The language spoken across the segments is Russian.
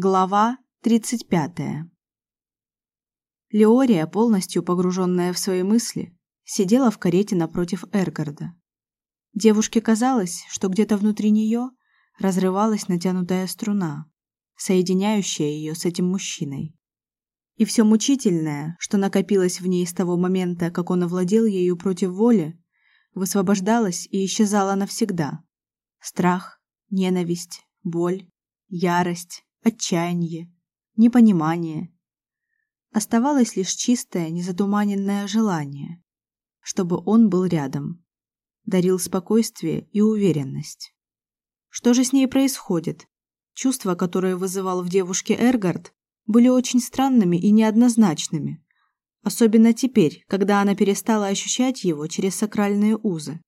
Глава 35. Леория, полностью погруженная в свои мысли, сидела в карете напротив Эргарда. Девушке казалось, что где-то внутри нее разрывалась натянутая струна, соединяющая ее с этим мужчиной. И все мучительное, что накопилось в ней с того момента, как он овладел ею против воли, высвобождалось и исчезало навсегда. Страх, ненависть, боль, ярость, отчаяние, непонимание. Оставалось лишь чистое, незатуманенное желание, чтобы он был рядом, дарил спокойствие и уверенность. Что же с ней происходит? Чувства, которые вызывал в девушке Эргард, были очень странными и неоднозначными, особенно теперь, когда она перестала ощущать его через сакральные узы.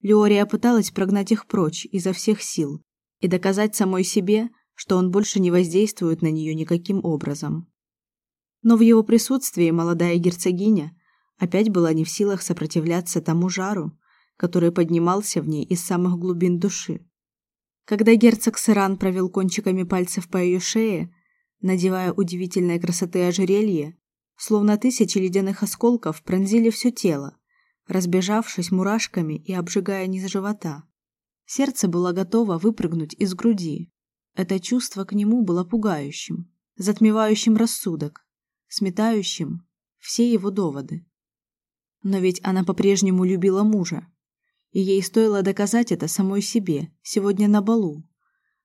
Леория пыталась прогнать их прочь изо всех сил и доказать самой себе, что он больше не воздействует на нее никаким образом. Но в его присутствии молодая герцогиня опять была не в силах сопротивляться тому жару, который поднимался в ней из самых глубин души. Когда герцог Сыран провел кончиками пальцев по ее шее, надевая удивительной красоты ожерелье, словно тысячи ледяных осколков пронзили все тело, разбежавшись мурашками и обжигая низ живота. Сердце было готово выпрыгнуть из груди, это чувство к нему было пугающим, затмевающим рассудок, сметающим все его доводы. Но ведь она по-прежнему любила мужа, и ей стоило доказать это самой себе сегодня на балу.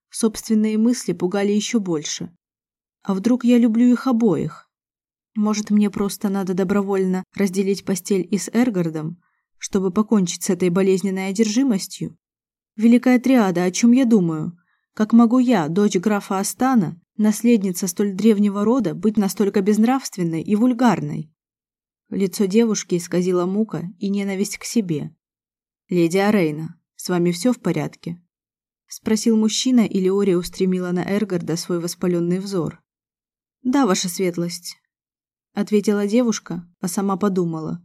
Собственные мысли пугали еще больше. А вдруг я люблю их обоих? Может, мне просто надо добровольно разделить постель и с Эргардом, чтобы покончить с этой болезненной одержимостью? Великая триада, о чем я думаю? Как могу я, дочь графа Астана, наследница столь древнего рода, быть настолько безнравственной и вульгарной? Лицо девушки исказило мука и ненависть к себе. Леди Арейна, с вами все в порядке? спросил мужчина, и Леория устремила на Эргарда свой воспаленный взор. Да, ваша светлость, ответила девушка, а сама подумала: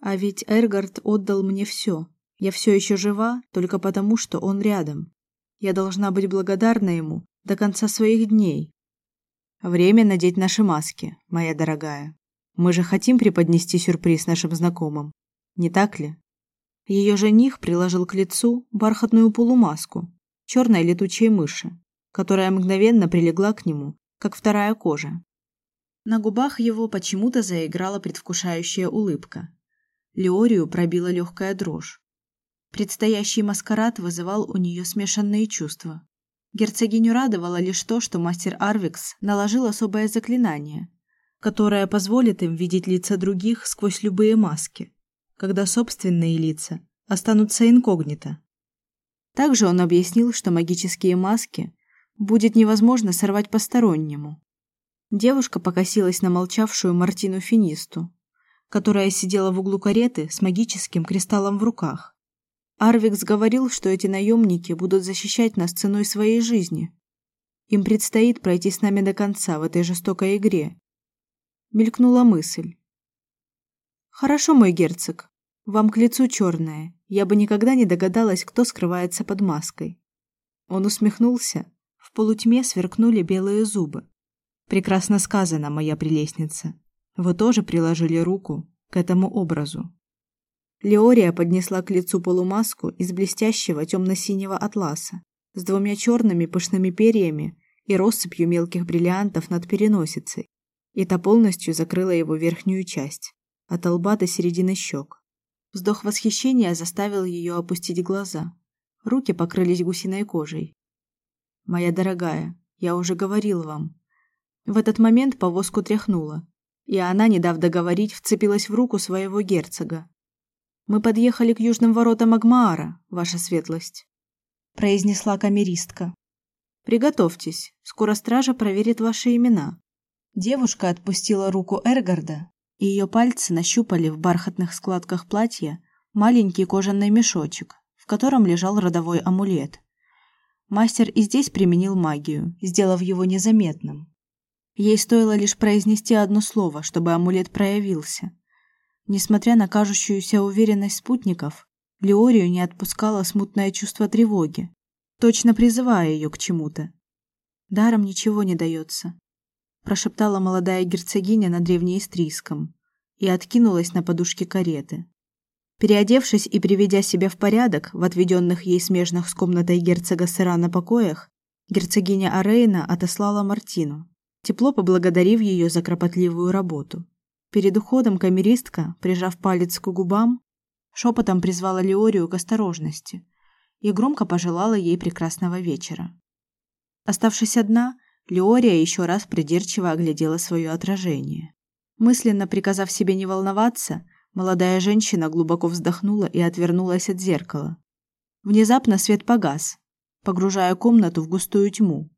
а ведь Эргард отдал мне все. Я все еще жива только потому, что он рядом. Я должна быть благодарна ему до конца своих дней. Время надеть наши маски, моя дорогая. Мы же хотим преподнести сюрприз нашим знакомым, не так ли? Ее жених приложил к лицу бархатную полумаску черной летучей мыши, которая мгновенно прилегла к нему, как вторая кожа. На губах его почему-то заиграла предвкушающая улыбка. Леорию пробила легкая дрожь. Предстоящий маскарад вызывал у нее смешанные чувства. Герцогиню радовало лишь то, что мастер Арвикс наложил особое заклинание, которое позволит им видеть лица других сквозь любые маски, когда собственные лица останутся инкогнито. Также он объяснил, что магические маски будет невозможно сорвать постороннему. Девушка покосилась на молчавшую Мартину Финисту, которая сидела в углу кареты с магическим кристаллом в руках. Арвикс говорил, что эти наемники будут защищать нас ценой своей жизни. Им предстоит пройти с нами до конца в этой жестокой игре. Мелькнула мысль. Хорошо, мой герцог. Вам к лицу черное. Я бы никогда не догадалась, кто скрывается под маской. Он усмехнулся. В полутьме сверкнули белые зубы. Прекрасно сказано, моя прелестница. Вы тоже приложили руку к этому образу. Леория поднесла к лицу полумаску из блестящего темно-синего атласа с двумя черными пышными перьями и россыпью мелких бриллиантов над переносицей, и та полностью закрыла его верхнюю часть, от лба до середины щек. Вздох восхищения заставил ее опустить глаза. Руки покрылись гусиной кожей. Моя дорогая, я уже говорил вам. В этот момент повозку тряхнуло, и она, не дав договорить, вцепилась в руку своего герцога. Мы подъехали к южным воротам Агмаара, ваша светлость, произнесла камеристка. Приготовьтесь, скоро стража проверит ваши имена. Девушка отпустила руку Эргарда, и ее пальцы нащупали в бархатных складках платья маленький кожаный мешочек, в котором лежал родовой амулет. Мастер и здесь применил магию, сделав его незаметным. Ей стоило лишь произнести одно слово, чтобы амулет проявился. Несмотря на кажущуюся уверенность спутников, Леорию не отпускало смутное чувство тревоги, точно призывая ее к чему-то. Даром ничего не дается, прошептала молодая герцогиня на древнеистрийском и откинулась на подушке кареты. Переодевшись и приведя себя в порядок в отведенных ей смежных с комнатой герцога Сырана покоях, герцогиня Арейна отослала Мартину, тепло поблагодарив ее за кропотливую работу. Перед уходом камеристка, прижав палец к губам, шепотом призвала Леорию к осторожности и громко пожелала ей прекрасного вечера. Оставшись одна, Леория еще раз придирчиво оглядела свое отражение. Мысленно приказав себе не волноваться, Молодая женщина глубоко вздохнула и отвернулась от зеркала. Внезапно свет погас, погружая комнату в густую тьму.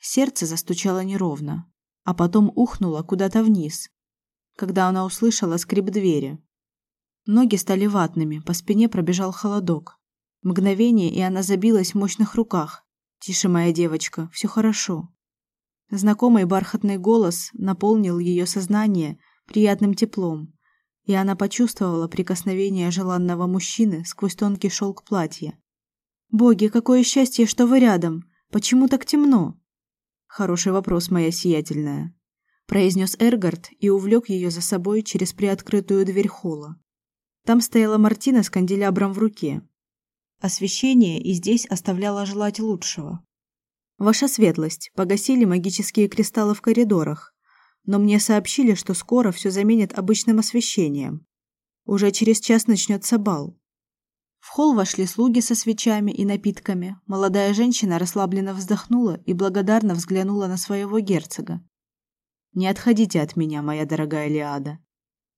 Сердце застучало неровно, а потом ухнуло куда-то вниз, когда она услышала скрип двери. Ноги стали ватными, по спине пробежал холодок. Мгновение, и она забилась в мощных руках. Тише, моя девочка, все хорошо. Знакомый бархатный голос наполнил ее сознание приятным теплом, и она почувствовала прикосновение желанного мужчины сквозь тонкий шелк платья. Боги, какое счастье, что вы рядом. Почему так темно? Хороший вопрос, моя сиятельная, произнес Эргард и увлек ее за собой через приоткрытую дверь холла. Там стояла Мартина с канделябром в руке. Освещение и здесь оставляло желать лучшего. Ваша светлость, погасили магические кристаллы в коридорах, но мне сообщили, что скоро все заменят обычным освещением. Уже через час начнется бал. В холл вошли слуги со свечами и напитками. Молодая женщина расслабленно вздохнула и благодарно взглянула на своего герцога. Не отходите от меня, моя дорогая Лиада.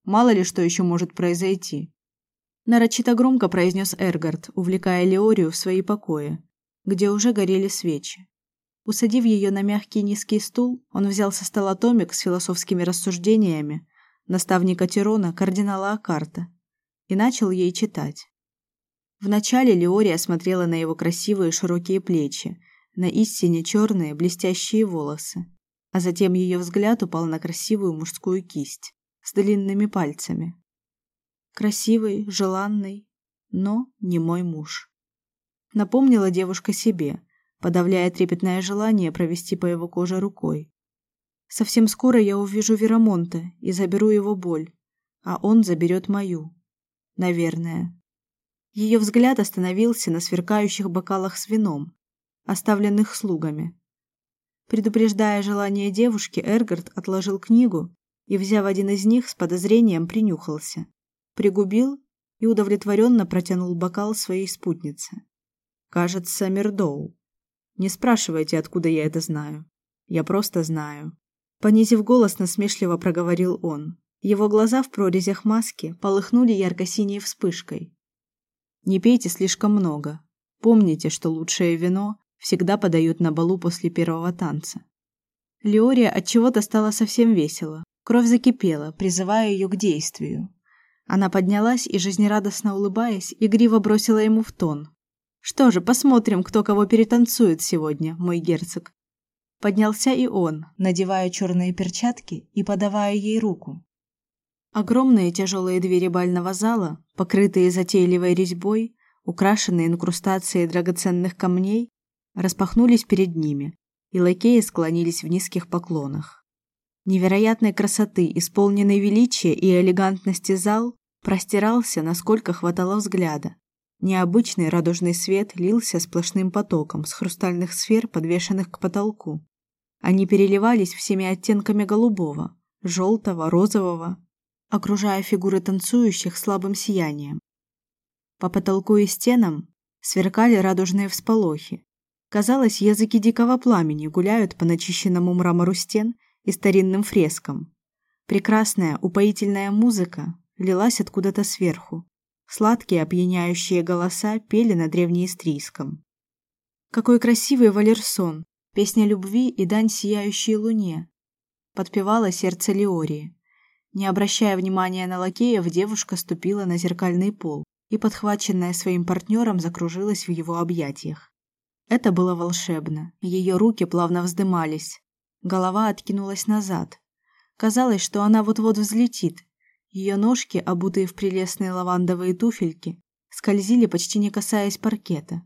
Мало ли что еще может произойти. Нарочито громко произнес Эргард, увлекая Леорию в свои покои, где уже горели свечи. Усадив ее на мягкий низкий стул, он взял со стола томик с философскими рассуждениями наставника Тирона кардинала Акарта и начал ей читать. Вначале Леория смотрела на его красивые широкие плечи, на истине черные блестящие волосы, а затем ее взгляд упал на красивую мужскую кисть с длинными пальцами. Красивый, желанный, но не мой муж. Напомнила девушка себе, подавляя трепетное желание провести по его коже рукой. Совсем скоро я увижу Верамонта и заберу его боль, а он заберет мою. Наверное. Ее взгляд остановился на сверкающих бокалах с вином, оставленных слугами. Предупреждая желание девушки, Эргард отложил книгу и, взяв один из них, с подозрением принюхался, пригубил и удовлетворенно протянул бокал своей спутнице. Кажется, Мердоу. Не спрашивайте, откуда я это знаю. Я просто знаю. Понизив голос, насмешливо проговорил он. Его глаза в прорезях маски полыхнули ярко-синей вспышкой. Не пейте слишком много. Помните, что лучшее вино всегда подают на балу после первого танца. Леория от чего-то стала совсем весело. Кровь закипела, призывая ее к действию. Она поднялась и жизнерадостно улыбаясь, игриво бросила ему в тон: что же, посмотрим, кто кого перетанцует сегодня, мой герцог. Поднялся и он, надевая черные перчатки и подавая ей руку. Огромные тяжелые двери бального зала, покрытые затейливой резьбой, украшенные инкрустацией драгоценных камней, распахнулись перед ними, и лакеи склонились в низких поклонах. Невероятной красоты, исполненный величия и элегантности зал простирался, насколько хватало взгляда, Необычный радужный свет лился сплошным потоком с хрустальных сфер, подвешенных к потолку. Они переливались всеми оттенками голубого, желтого, розового, окружая фигуры танцующих слабым сиянием. По потолку и стенам сверкали радужные всполохи. Казалось, языки дикого пламени гуляют по начищенному мрамору стен и старинным фрескам. Прекрасная, упоительная музыка лилась откуда-то сверху, Сладкие опьяняющие голоса пели на древнеистрийском. Какой красивый валерсон, песня любви и дань сияющей луне, подпевало сердце Леории. Не обращая внимания на лакеев, девушка ступила на зеркальный пол и, подхваченная своим партнером, закружилась в его объятиях. Это было волшебно. Ее руки плавно вздымались, голова откинулась назад. Казалось, что она вот-вот взлетит, ее ножки, обутые в прелестные лавандовые туфельки, скользили, почти не касаясь паркета.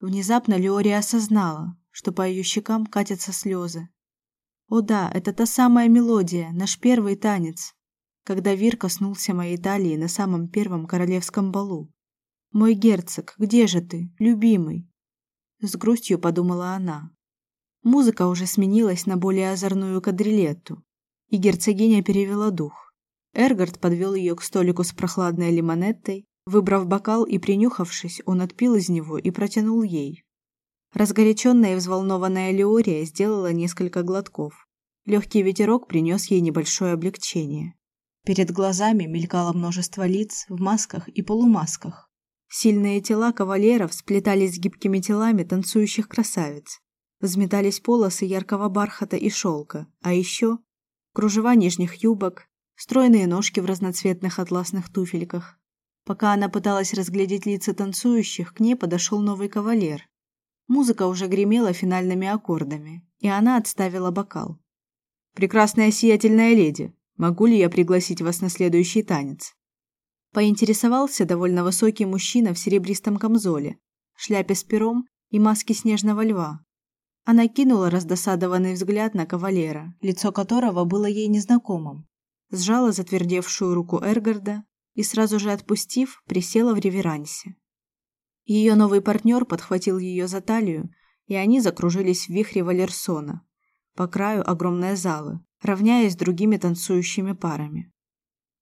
Внезапно Леория осознала, что по ее щекам катятся слезы. О да, это та самая мелодия, наш первый танец, когда Вир коснулся моей талии на самом первом королевском балу. Мой герцог, где же ты, любимый? С грустью подумала она. Музыка уже сменилась на более озорную кадрилетту, и герцогиня перевела дух. Эргард подвел ее к столику с прохладной лимонеттой, выбрав бокал и принюхавшись, он отпил из него и протянул ей. Разгоряченная и взволнованная Леория сделала несколько глотков. Легкий ветерок принес ей небольшое облегчение. Перед глазами мелькало множество лиц в масках и полумасках. Сильные тела кавалеров сплетались с гибкими телами танцующих красавиц. Взметались полосы яркого бархата и шелка, а еще кружева нижних юбок, стройные ножки в разноцветных атласных туфельках. Пока она пыталась разглядеть лица танцующих, к ней подошел новый кавалер. Музыка уже гремела финальными аккордами, и она отставила бокал. Прекрасная сиятельная леди, могу ли я пригласить вас на следующий танец? Поинтересовался довольно высокий мужчина в серебристом камзоле, шляпе с пером и маске снежного льва. Она кинула раздосадованный взгляд на кавалера, лицо которого было ей незнакомым. Сжала затвердевшую руку Эргарда и сразу же отпустив, присела в реверансе. Ее новый партнер подхватил ее за талию, и они закружились в вихре Валерсона по краю огромной залы, равняясь с другими танцующими парами.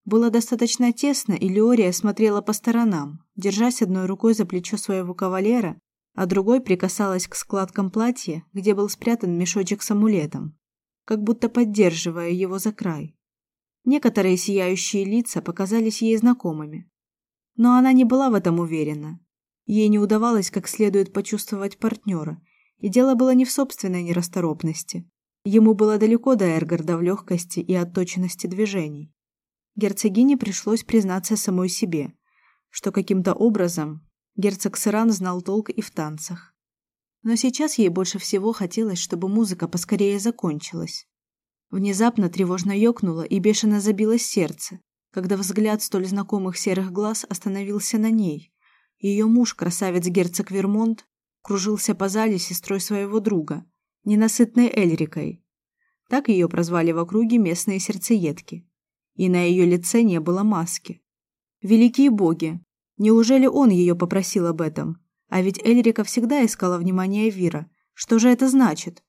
Было достаточно тесно, и Леория смотрела по сторонам, держась одной рукой за плечо своего кавалера а другой прикасалась к складкам платья, где был спрятан мешочек с амулетом, как будто поддерживая его за край. Некоторые сияющие лица показались ей знакомыми, но она не была в этом уверена. Ей не удавалось как следует почувствовать партнера, и дело было не в собственной нерасторопности. Ему было далеко до Эргарда в легкости и отточенности движений. Герцогине пришлось признаться самой себе, что каким-то образом Герцог Сыран знал толк и в танцах. Но сейчас ей больше всего хотелось, чтобы музыка поскорее закончилась. Внезапно тревожно ёкнуло и бешено забилось сердце, когда взгляд столь знакомых серых глаз остановился на ней. Ее муж, красавец герцог Вермонт, кружился по зале сестрой своего друга, ненасытной Эльрикой. Так ее прозвали в округе местные сердцеедки. И на ее лице не было маски. Великие боги, Неужели он ее попросил об этом? А ведь Эльрика всегда искала внимание Вира. Что же это значит?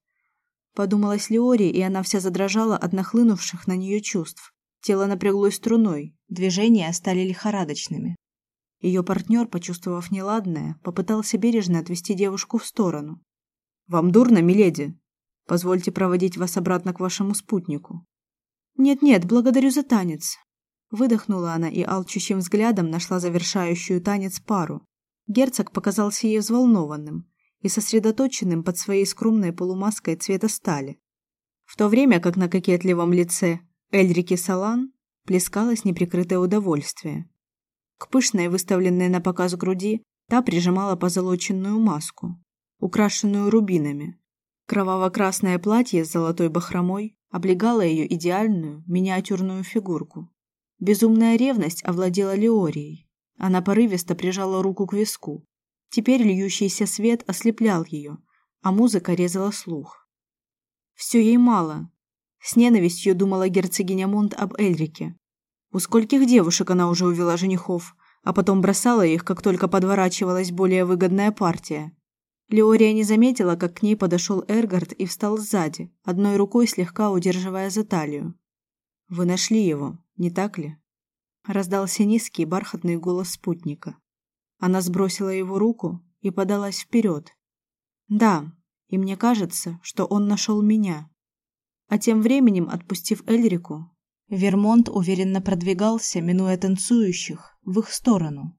Подумалась Леори, и она вся задрожала от нахлынувших на нее чувств. Тело напряглось струной, движения стали лихорадочными. Ее партнер, почувствовав неладное, попытался бережно отвести девушку в сторону. Вам дурно, миледи? Позвольте проводить вас обратно к вашему спутнику. Нет-нет, благодарю за танец. Выдохнула она и алчущим взглядом нашла завершающую танец пару. Герцог показался ей взволнованным и сосредоточенным под своей скромной полумаской цвета стали. В то время как на кокетливом лице Эльрики Салан плескалось неприкрытое удовольствие. К пышной, выставленной на показ груди, та прижимала позолоченную маску, украшенную рубинами. Кроваво-красное платье с золотой бахромой облегало ее идеальную миниатюрную фигурку. Безумная ревность овладела Леорией. Она порывисто прижала руку к виску. Теперь льющийся свет ослеплял ее, а музыка резала слух. Все ей мало. С ненавистью думала герцогиня Монт об Эльрике. У скольких девушек она уже увела женихов, а потом бросала их, как только подворачивалась более выгодная партия. Леория не заметила, как к ней подошел Эргард и встал сзади, одной рукой слегка удерживая за талию. Вы нашли его, не так ли? Раздался низкий бархатный голос спутника. Она сбросила его руку и подалась вперед. Да, и мне кажется, что он нашел меня. А тем временем, отпустив Эльрику, Вермонт уверенно продвигался, минуя танцующих, в их сторону.